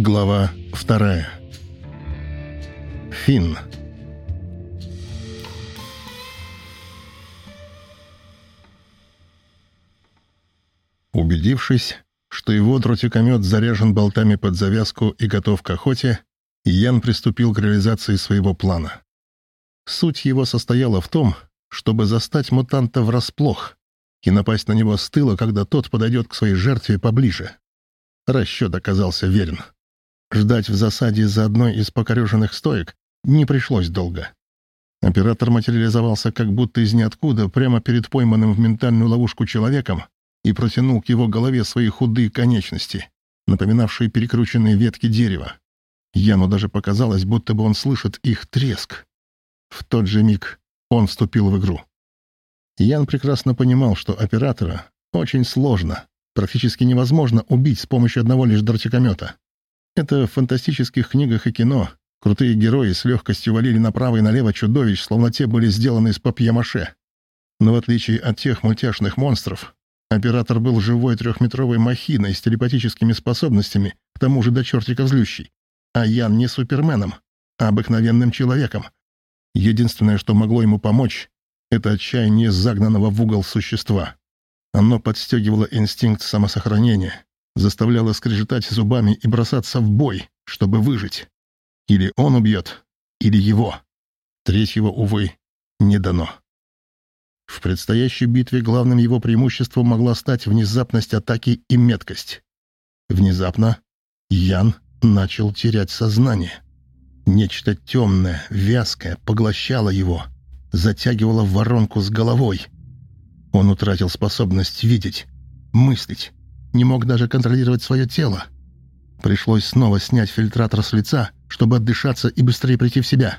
Глава вторая. Финн. Убедившись, что его дротикомет заряжен болтами под завязку и готов к охоте, Ян приступил к реализации своего плана. Суть его состояла в том, чтобы застать мутанта врасплох и напасть на него с тыла, когда тот подойдет к своей жертве поближе. Расчет оказался верен. Ждать в засаде за одной из покореженных стоек не пришлось долго. Оператор материализовался как будто из ниоткуда прямо перед пойманным в ментальную ловушку человеком и протянул к его голове свои худые конечности, напоминавшие перекрученные ветки дерева. Яну даже показалось, будто бы он слышит их треск. В тот же миг он вступил в игру. Ян прекрасно понимал, что оператора очень сложно, практически невозможно убить с помощью одного лишь дротикомета. Это в фантастических книгах и кино крутые герои с легкостью валили направо и налево чудовищ, словно те были сделаны из папье-маше. Но в отличие от тех мультяшных монстров, оператор был живой трехметровой махиной с телепатическими способностями, к тому же до чертиков злющий. А Ян не суперменом, а обыкновенным человеком. Единственное, что могло ему помочь, это отчаяние загнанного в угол существа. Оно подстегивало инстинкт самосохранения, заставляло скрежетать зубами и бросаться в бой, чтобы выжить. Или он убьет, или его. Третьего, увы, не дано. В предстоящей битве главным его преимуществом могла стать внезапность атаки и меткость. Внезапно Ян начал терять сознание. Нечто темное, вязкое поглощало его, затягивало в воронку с головой. Он утратил способность видеть, мыслить, не мог даже контролировать свое тело. Пришлось снова снять фильтратор с лица, чтобы отдышаться и быстрее прийти в себя.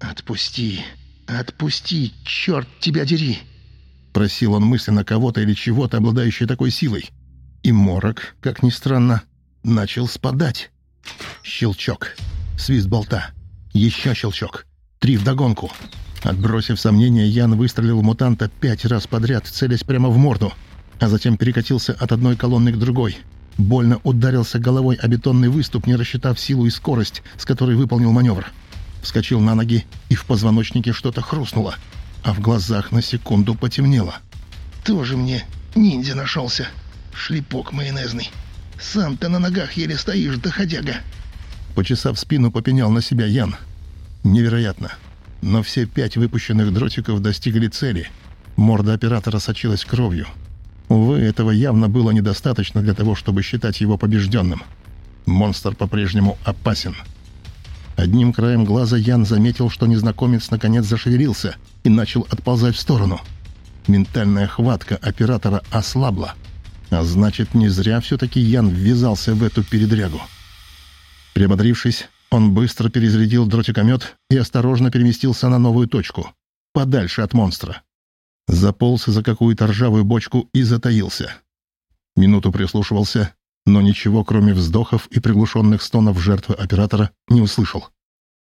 «Отпусти, отпусти, черт тебя дери!» Просил он мысленно кого-то или чего-то, обладающее такой силой. И морок, как ни странно, начал спадать. Щелчок. Свист болта. Еще щелчок. Три вдогонку. Отбросив сомнения, Ян выстрелил мутанта пять раз подряд, целясь прямо в морду а затем перекатился от одной колонны к другой. Больно ударился головой о бетонный выступ, не рассчитав силу и скорость, с которой выполнил маневр. Вскочил на ноги, и в позвоночнике что-то хрустнуло, а в глазах на секунду потемнело. «Тоже мне ниндзя нашелся. Шлепок майонезный. Сам ты на ногах еле стоишь, доходяга». Почесав спину, попенял на себя Ян. Невероятно. Но все пять выпущенных дротиков достигли цели. Морда оператора сочилась кровью. Увы, этого явно было недостаточно для того, чтобы считать его побежденным. Монстр по-прежнему опасен. Одним краем глаза Ян заметил, что незнакомец наконец зашевелился и начал отползать в сторону. Ментальная хватка оператора ослабла. А значит, не зря все-таки Ян ввязался в эту передрягу. Приободрившись, он быстро перезарядил дротикомет и осторожно переместился на новую точку, подальше от монстра заполз за какую-то ржавую бочку и затаился. Минуту прислушивался, но ничего, кроме вздохов и приглушенных стонов жертвы оператора, не услышал.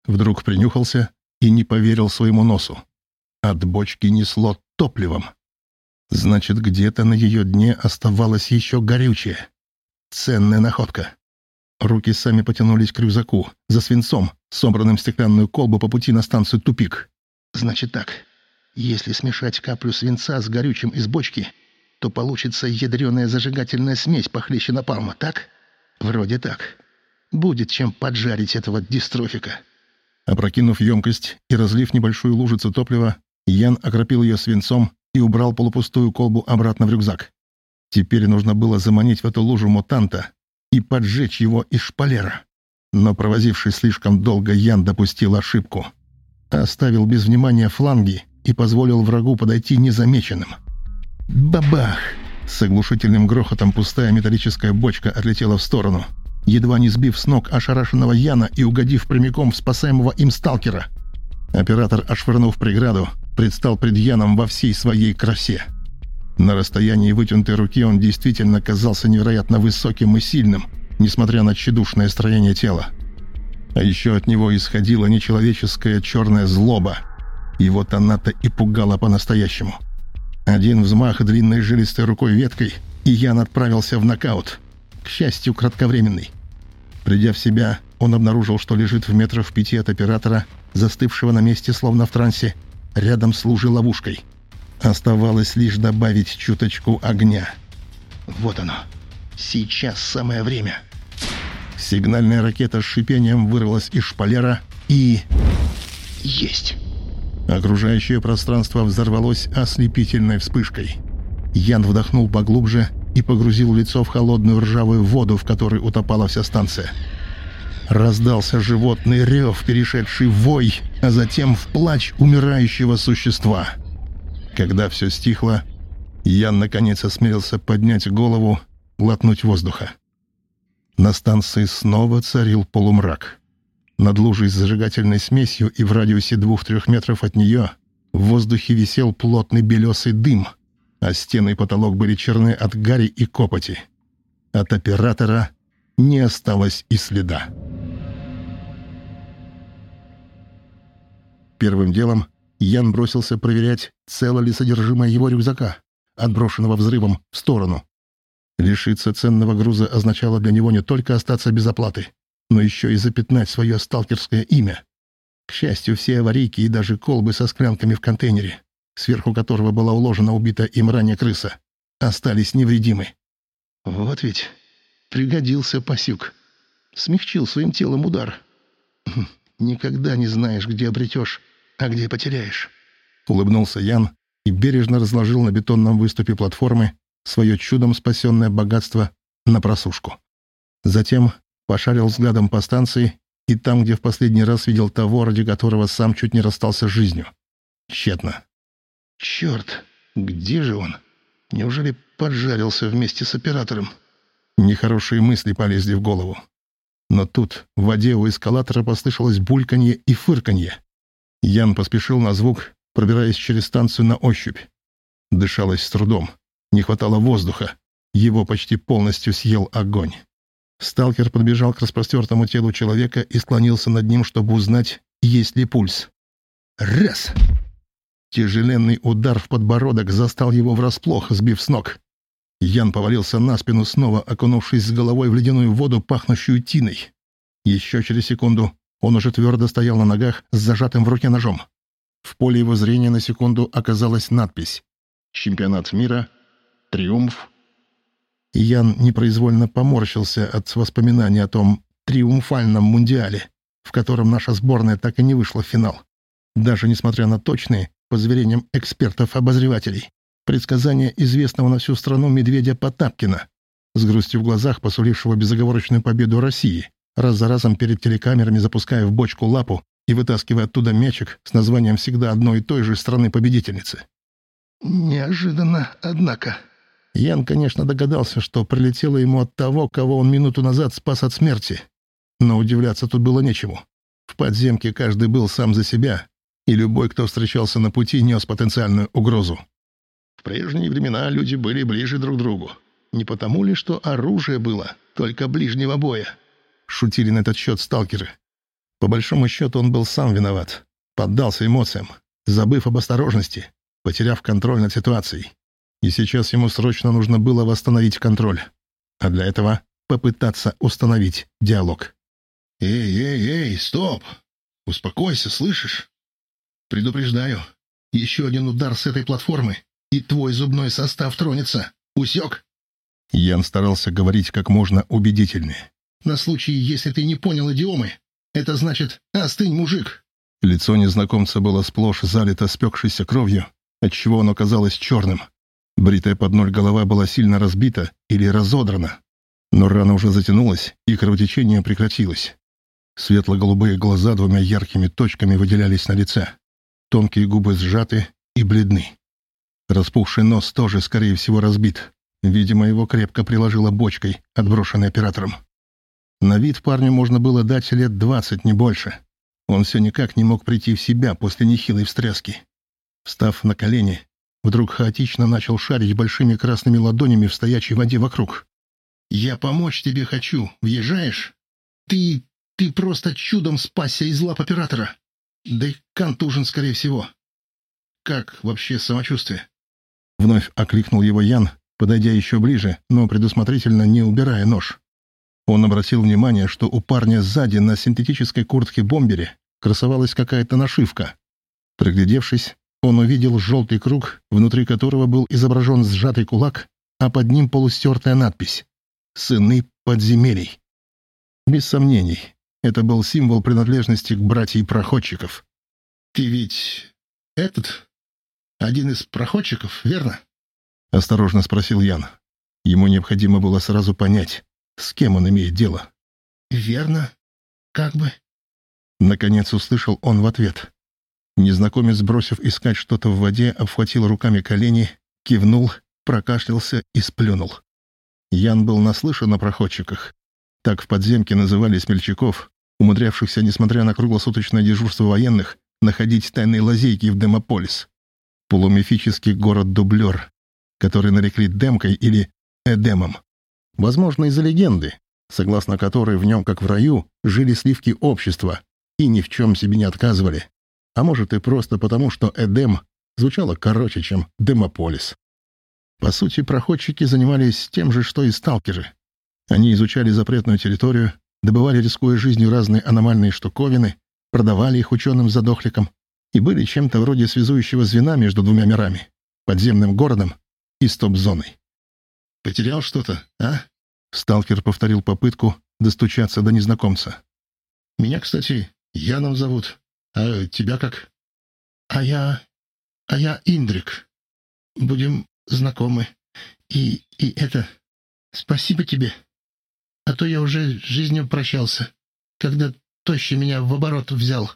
Вдруг принюхался и не поверил своему носу. От бочки несло топливом. Значит, где-то на ее дне оставалось еще горючее. Ценная находка. Руки сами потянулись к рюкзаку, за свинцом, собранным в стеклянную колбу по пути на станцию «Тупик». «Значит так, если смешать каплю свинца с горючим из бочки, то получится ядреная зажигательная смесь похлеще напалма, так? Вроде так. Будет чем поджарить этого дистрофика. Опрокинув емкость и разлив небольшую лужицу топлива, Ян окропил ее свинцом и убрал полупустую колбу обратно в рюкзак. Теперь нужно было заманить в эту лужу мутанта и поджечь его из шпалера. Но провозившись слишком долго, Ян допустил ошибку. Оставил без внимания фланги и позволил врагу подойти незамеченным. Бабах! С оглушительным грохотом пустая металлическая бочка отлетела в сторону, едва не сбив с ног ошарашенного Яна и угодив прямиком в спасаемого им сталкера. Оператор, ошвырнув преграду, предстал пред Яном во всей своей красе. На расстоянии вытянутой руки он действительно казался невероятно высоким и сильным, несмотря на тщедушное строение тела. А еще от него исходила нечеловеческая черная злоба — вот она-то и пугала по-настоящему. Один взмах длинной жилистой рукой веткой, и Ян отправился в нокаут. К счастью, кратковременный. Придя в себя, он обнаружил, что лежит в метрах пяти от оператора, застывшего на месте, словно в трансе. Рядом с ловушкой. Оставалось лишь добавить чуточку огня. Вот оно. Сейчас самое время. Сигнальная ракета с шипением вырвалась из шпалера и... Есть! Окружающее пространство взорвалось ослепительной вспышкой. Ян вдохнул поглубже и погрузил лицо в холодную ржавую воду, в которой утопала вся станция. Раздался животный рев, перешедший в вой, а затем в плач умирающего существа. Когда все стихло, Ян наконец осмелился поднять голову, глотнуть воздуха. На станции снова царил полумрак. Над лужей с зажигательной смесью и в радиусе двух-трех метров от нее в воздухе висел плотный белесый дым, а стены и потолок были черны от гари и копоти. От оператора не осталось и следа. Первым делом Ян бросился проверять, цело ли содержимое его рюкзака, отброшенного взрывом в сторону. Лишиться ценного груза означало для него не только остаться без оплаты, но еще и запятнать свое сталкерское имя. К счастью, все аварийки и даже колбы со склянками в контейнере, сверху которого была уложена убитая им ранее крыса, остались невредимы. Вот ведь пригодился пасюк. Смягчил своим телом удар. Хм, никогда не знаешь, где обретешь, а где потеряешь. Улыбнулся Ян и бережно разложил на бетонном выступе платформы свое чудом спасенное богатство на просушку. Затем пошарил взглядом по станции и там, где в последний раз видел того, ради которого сам чуть не расстался с жизнью. Тщетно. «Черт, где же он? Неужели поджарился вместе с оператором?» Нехорошие мысли полезли в голову. Но тут в воде у эскалатора послышалось бульканье и фырканье. Ян поспешил на звук, пробираясь через станцию на ощупь. Дышалось с трудом. Не хватало воздуха. Его почти полностью съел огонь. Сталкер подбежал к распростертому телу человека и склонился над ним, чтобы узнать, есть ли пульс. Раз! Тяжеленный удар в подбородок застал его врасплох, сбив с ног. Ян повалился на спину, снова окунувшись с головой в ледяную воду, пахнущую тиной. Еще через секунду он уже твердо стоял на ногах с зажатым в руке ножом. В поле его зрения на секунду оказалась надпись «Чемпионат мира. Триумф Ян непроизвольно поморщился от воспоминаний о том триумфальном мундиале, в котором наша сборная так и не вышла в финал. Даже несмотря на точные, по заверениям экспертов-обозревателей, предсказания известного на всю страну медведя Потапкина, с грустью в глазах посулившего безоговорочную победу России, раз за разом перед телекамерами запуская в бочку лапу и вытаскивая оттуда мячик с названием всегда одной и той же страны-победительницы. «Неожиданно, однако», Ян, конечно, догадался, что прилетело ему от того, кого он минуту назад спас от смерти. Но удивляться тут было нечему. В подземке каждый был сам за себя, и любой, кто встречался на пути, нес потенциальную угрозу. В прежние времена люди были ближе друг к другу. Не потому ли, что оружие было только ближнего боя? Шутили на этот счет сталкеры. По большому счету он был сам виноват. Поддался эмоциям, забыв об осторожности, потеряв контроль над ситуацией и сейчас ему срочно нужно было восстановить контроль. А для этого попытаться установить диалог. «Эй, эй, эй, стоп! Успокойся, слышишь? Предупреждаю, еще один удар с этой платформы, и твой зубной состав тронется. Усек?» Ян старался говорить как можно убедительнее. «На случай, если ты не понял идиомы, это значит «остынь, мужик». Лицо незнакомца было сплошь залито спекшейся кровью, отчего оно казалось черным. Бритая под ноль голова была сильно разбита или разодрана, но рана уже затянулась, и кровотечение прекратилось. Светло-голубые глаза двумя яркими точками выделялись на лице. Тонкие губы сжаты и бледны. Распухший нос тоже, скорее всего, разбит. Видимо, его крепко приложило бочкой, отброшенной оператором. На вид парню можно было дать лет двадцать, не больше. Он все никак не мог прийти в себя после нехилой встряски. Встав на колени, Вдруг хаотично начал шарить большими красными ладонями в стоячей воде вокруг. «Я помочь тебе хочу. Въезжаешь? Ты... ты просто чудом спасся из лап оператора. Да и контужен, скорее всего. Как вообще самочувствие?» Вновь окликнул его Ян, подойдя еще ближе, но предусмотрительно не убирая нож. Он обратил внимание, что у парня сзади на синтетической куртке-бомбере красовалась какая-то нашивка. Приглядевшись, он увидел желтый круг, внутри которого был изображен сжатый кулак, а под ним полустертая надпись «Сыны подземелий». Без сомнений, это был символ принадлежности к братьям проходчиков. «Ты ведь этот, один из проходчиков, верно?» — осторожно спросил Ян. Ему необходимо было сразу понять, с кем он имеет дело. «Верно. Как бы...» Наконец услышал он в ответ. Незнакомец, бросив искать что-то в воде, обхватил руками колени, кивнул, прокашлялся и сплюнул. Ян был наслышан о проходчиках. Так в подземке называли смельчаков, умудрявшихся, несмотря на круглосуточное дежурство военных, находить тайные лазейки в Демополис. Полумифический город-дублер, который нарекли Демкой или Эдемом. Возможно, из-за легенды, согласно которой в нем, как в раю, жили сливки общества и ни в чем себе не отказывали. А может и просто потому, что Эдем звучало короче, чем Демополис. По сути, проходчики занимались тем же, что и сталкеры. Они изучали запретную территорию, добывали, рискуя жизнью, разные аномальные штуковины, продавали их ученым-задохликам и были чем-то вроде связующего звена между двумя мирами — подземным городом и стоп-зоной. «Потерял что-то, а?» Сталкер повторил попытку достучаться до незнакомца. «Меня, кстати, Яном зовут. А тебя как?» «А я... а я Индрик. Будем знакомы. И... и это... Спасибо тебе. А то я уже с жизнью прощался, когда тощий меня в оборот взял.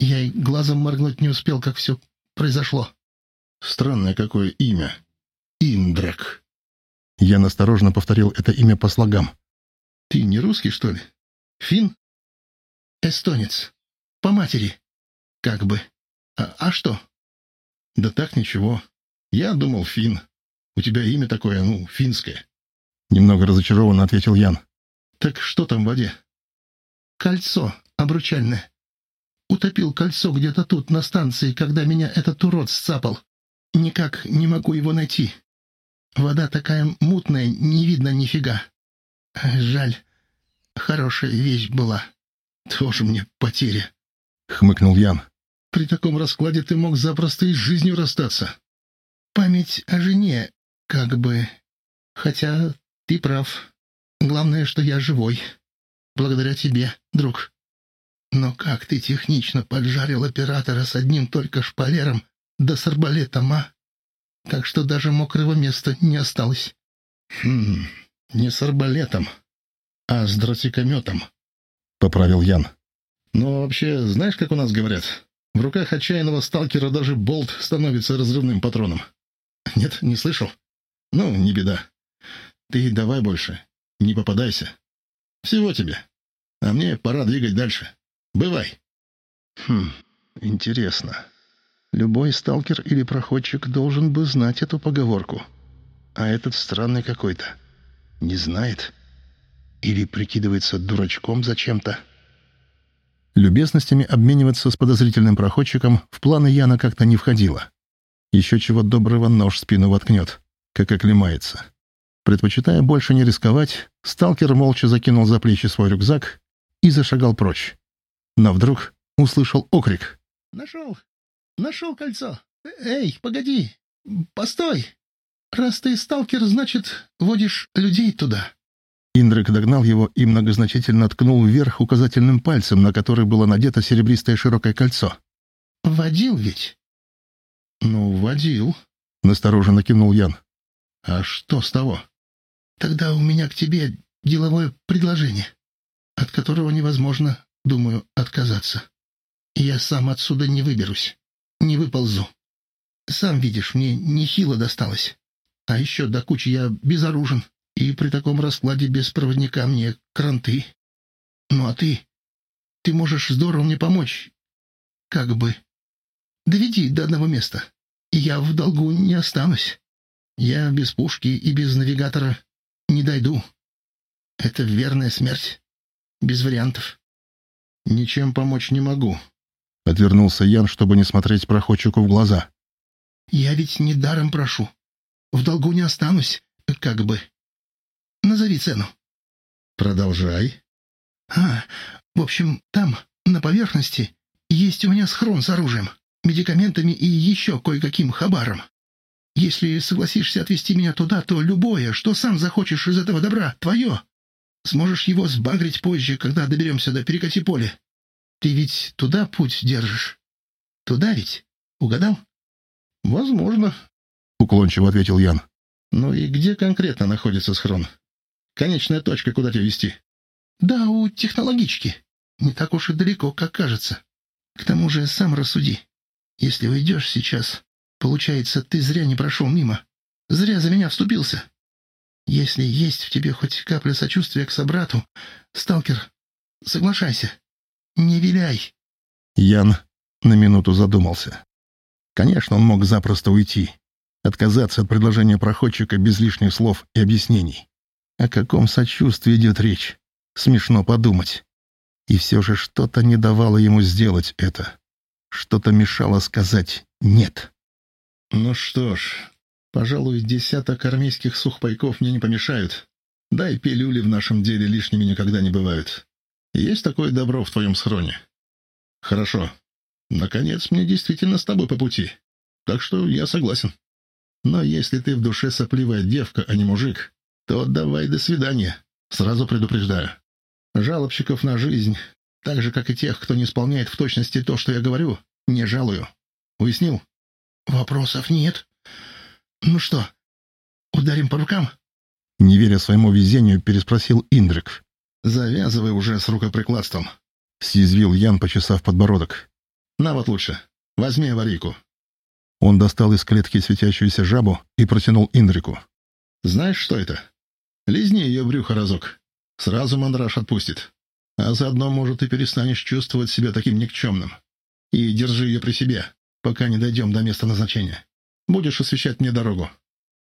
Я и глазом моргнуть не успел, как все произошло. Странное какое имя. Индрек. Я насторожно повторил это имя по слогам. Ты не русский, что ли? Фин? Эстонец. По матери. Как бы. А, а что? Да так ничего. Я думал, фин. У тебя имя такое, ну, финское. Немного разочарованно ответил Ян. Так что там в воде? Кольцо обручальное. Утопил кольцо где-то тут, на станции, когда меня этот урод сцапал. Никак не могу его найти. Вода такая мутная, не видно нифига. Жаль. Хорошая вещь была. Тоже мне потеря. Хмыкнул Ян. При таком раскладе ты мог запросто и с жизнью расстаться. Память о жене, как бы. Хотя ты прав. Главное, что я живой. Благодаря тебе, друг. Но как ты технично поджарил оператора с одним только шпалером, да с арбалетом, а? Так что даже мокрого места не осталось. Хм, не с арбалетом, а с дротикометом, — поправил Ян. Но вообще, знаешь, как у нас говорят? В руках отчаянного сталкера даже болт становится разрывным патроном. Нет, не слышал? Ну, не беда. Ты давай больше. Не попадайся. Всего тебе. А мне пора двигать дальше. Бывай. Хм, интересно. Любой сталкер или проходчик должен бы знать эту поговорку. А этот странный какой-то. Не знает. Или прикидывается дурачком зачем-то. Любезностями обмениваться с подозрительным проходчиком в планы Яна как-то не входило. Еще чего доброго нож в спину воткнет, как оклемается. Предпочитая больше не рисковать, сталкер молча закинул за плечи свой рюкзак и зашагал прочь. Но вдруг услышал окрик. «Нашел! Нашел кольцо! Эй, погоди! Постой! Раз ты сталкер, значит, водишь людей туда!» Индрик догнал его и многозначительно ткнул вверх указательным пальцем, на который было надето серебристое широкое кольцо. «Водил ведь?» «Ну, водил», — настороженно кивнул Ян. «А что с того?» Тогда у меня к тебе деловое предложение, от которого невозможно, думаю, отказаться. Я сам отсюда не выберусь, не выползу. Сам видишь, мне нехило досталось. А еще до кучи я безоружен, и при таком раскладе без проводника мне кранты. Ну а ты? Ты можешь здорово мне помочь. Как бы. Доведи до одного места, и я в долгу не останусь. Я без пушки и без навигатора не дойду. Это верная смерть. Без вариантов. Ничем помочь не могу. Отвернулся Ян, чтобы не смотреть проходчику в глаза. Я ведь не даром прошу. В долгу не останусь, как бы. Назови цену. Продолжай. А, в общем, там, на поверхности, есть у меня схрон с оружием, медикаментами и еще кое-каким хабаром. Если согласишься отвезти меня туда, то любое, что сам захочешь из этого добра, твое. Сможешь его сбагрить позже, когда доберемся до перекати поля. Ты ведь туда путь держишь? Туда ведь? Угадал? — Возможно, — уклончиво ответил Ян. — Ну и где конкретно находится схрон? Конечная точка, куда тебя вести? — Да, у технологички. Не так уж и далеко, как кажется. К тому же сам рассуди. Если уйдешь сейчас, получается, ты зря не прошел мимо. Зря за меня вступился. Если есть в тебе хоть капля сочувствия к собрату, сталкер, соглашайся. Не виляй. Ян на минуту задумался. Конечно, он мог запросто уйти, отказаться от предложения проходчика без лишних слов и объяснений. О каком сочувствии идет речь? Смешно подумать. И все же что-то не давало ему сделать это. Что-то мешало сказать «нет». Ну что ж, пожалуй, десяток армейских сухпайков мне не помешают. Да и пилюли в нашем деле лишними никогда не бывают. Есть такое добро в твоем схроне? Хорошо. Наконец, мне действительно с тобой по пути. Так что я согласен. Но если ты в душе сопливая девка, а не мужик, то давай до свидания. Сразу предупреждаю. Жалобщиков на жизнь, так же, как и тех, кто не исполняет в точности то, что я говорю, не жалую. Уяснил? Вопросов нет. Ну что, ударим по рукам? Не веря своему везению, переспросил Индрик. Завязывай уже с рукоприкладством. Съязвил Ян, почесав подбородок. На вот лучше. Возьми аварийку. Он достал из клетки светящуюся жабу и протянул Индрику. Знаешь, что это? Лизни ее брюхо разок. Сразу мандраж отпустит. А заодно, может, и перестанешь чувствовать себя таким никчемным. И держи ее при себе, пока не дойдем до места назначения. Будешь освещать мне дорогу.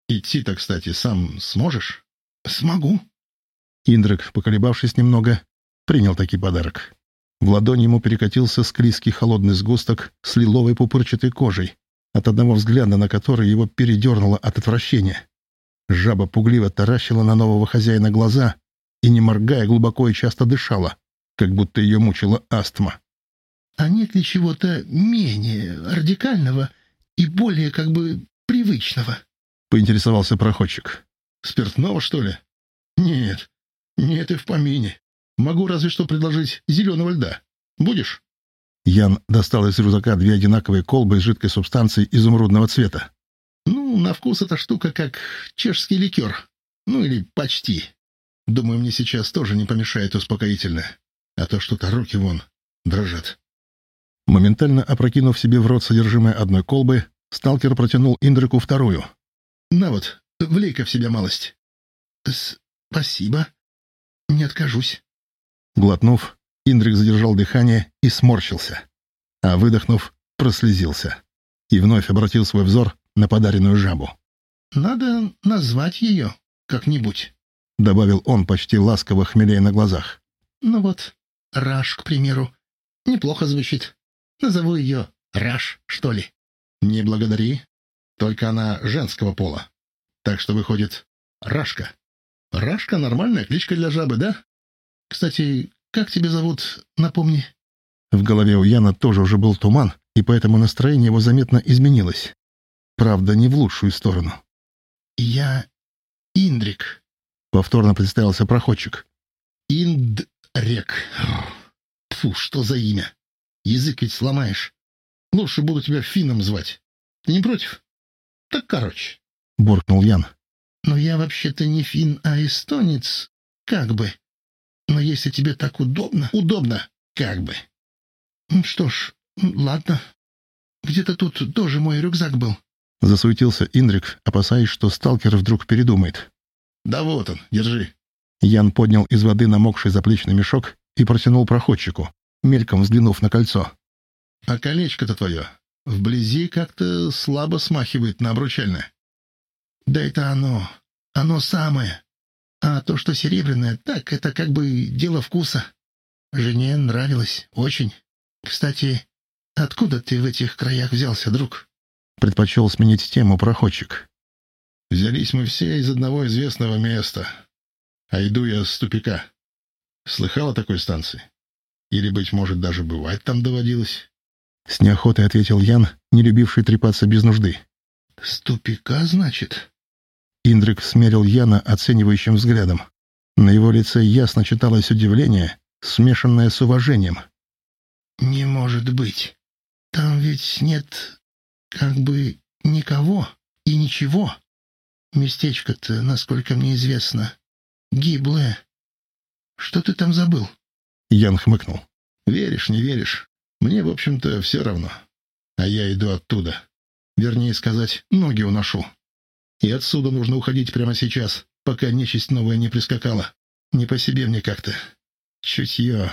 Идти-то, кстати, сам сможешь? Смогу. Индрик, поколебавшись немного, принял таки подарок. В ладони ему перекатился склизкий холодный сгусток с лиловой пупырчатой кожей, от одного взгляда на который его передернуло от отвращения. Жаба пугливо таращила на нового хозяина глаза и, не моргая, глубоко и часто дышала, как будто ее мучила астма. «А нет ли чего-то менее радикального и более как бы привычного?» — поинтересовался проходчик. «Спиртного, что ли?» «Нет, нет и в помине. Могу разве что предложить зеленого льда. Будешь?» Ян достал из рюкзака две одинаковые колбы с жидкой субстанцией изумрудного цвета. «Ну, на вкус эта штука как чешский ликер. Ну, или почти. Думаю, мне сейчас тоже не помешает успокоительное. А то что-то руки вон дрожат». Моментально опрокинув себе в рот содержимое одной колбы, сталкер протянул Индрику вторую. «На вот, влей-ка в себя малость». «Спасибо. Не откажусь». Глотнув, Индрик задержал дыхание и сморщился, а выдохнув, прослезился и вновь обратил свой взор на подаренную жабу. «Надо назвать ее как-нибудь», — добавил он почти ласково, хмелея на глазах. «Ну вот, Раш, к примеру. Неплохо звучит. Назову ее Раш, что ли». «Не благодари. Только она женского пола. Так что выходит Рашка. Рашка — нормальная кличка для жабы, да?» Кстати, как тебя зовут, напомни?» В голове у Яна тоже уже был туман, и поэтому настроение его заметно изменилось. Правда, не в лучшую сторону. «Я Индрик», — повторно представился проходчик. «Индрек. Фу, что за имя? Язык ведь сломаешь. Лучше буду тебя Финном звать. Ты не против? Так короче», — буркнул Ян. «Но я вообще-то не фин, а эстонец. Как бы. Но если тебе так удобно... Удобно, как бы. Что ж, ладно. Где-то тут тоже мой рюкзак был. Засуетился Индрик, опасаясь, что сталкер вдруг передумает. «Да вот он, держи». Ян поднял из воды намокший заплечный мешок и протянул проходчику, мельком взглянув на кольцо. «А колечко-то твое вблизи как-то слабо смахивает на обручальное». «Да это оно, оно самое. А то, что серебряное, так, это как бы дело вкуса. Жене нравилось. Очень. Кстати, откуда ты в этих краях взялся, друг? Предпочел сменить тему проходчик. Взялись мы все из одного известного места. А иду я с тупика. Слыхал о такой станции? Или, быть может, даже бывать там доводилось?» С неохотой ответил Ян, не любивший трепаться без нужды. «С тупика, значит?» Индрик смерил Яна оценивающим взглядом. На его лице ясно читалось удивление, смешанное с уважением. «Не может быть. Там ведь нет, как бы, никого и ничего. Местечко-то, насколько мне известно, гиблое. Что ты там забыл?» Ян хмыкнул. «Веришь, не веришь? Мне, в общем-то, все равно. А я иду оттуда. Вернее сказать, ноги уношу. И отсюда нужно уходить прямо сейчас, пока нечисть новая не прискакала. Не по себе мне как-то. Чутье.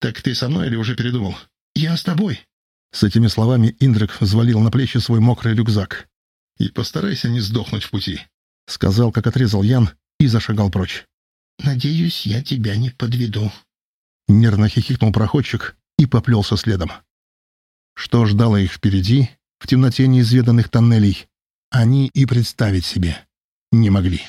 Так ты со мной или уже передумал? Я с тобой. С этими словами Индрик взвалил на плечи свой мокрый рюкзак. «И постарайся не сдохнуть в пути», — сказал, как отрезал Ян, и зашагал прочь. «Надеюсь, я тебя не подведу». Нервно хихикнул проходчик и поплелся следом. Что ждало их впереди, в темноте неизведанных тоннелей, они и представить себе не могли.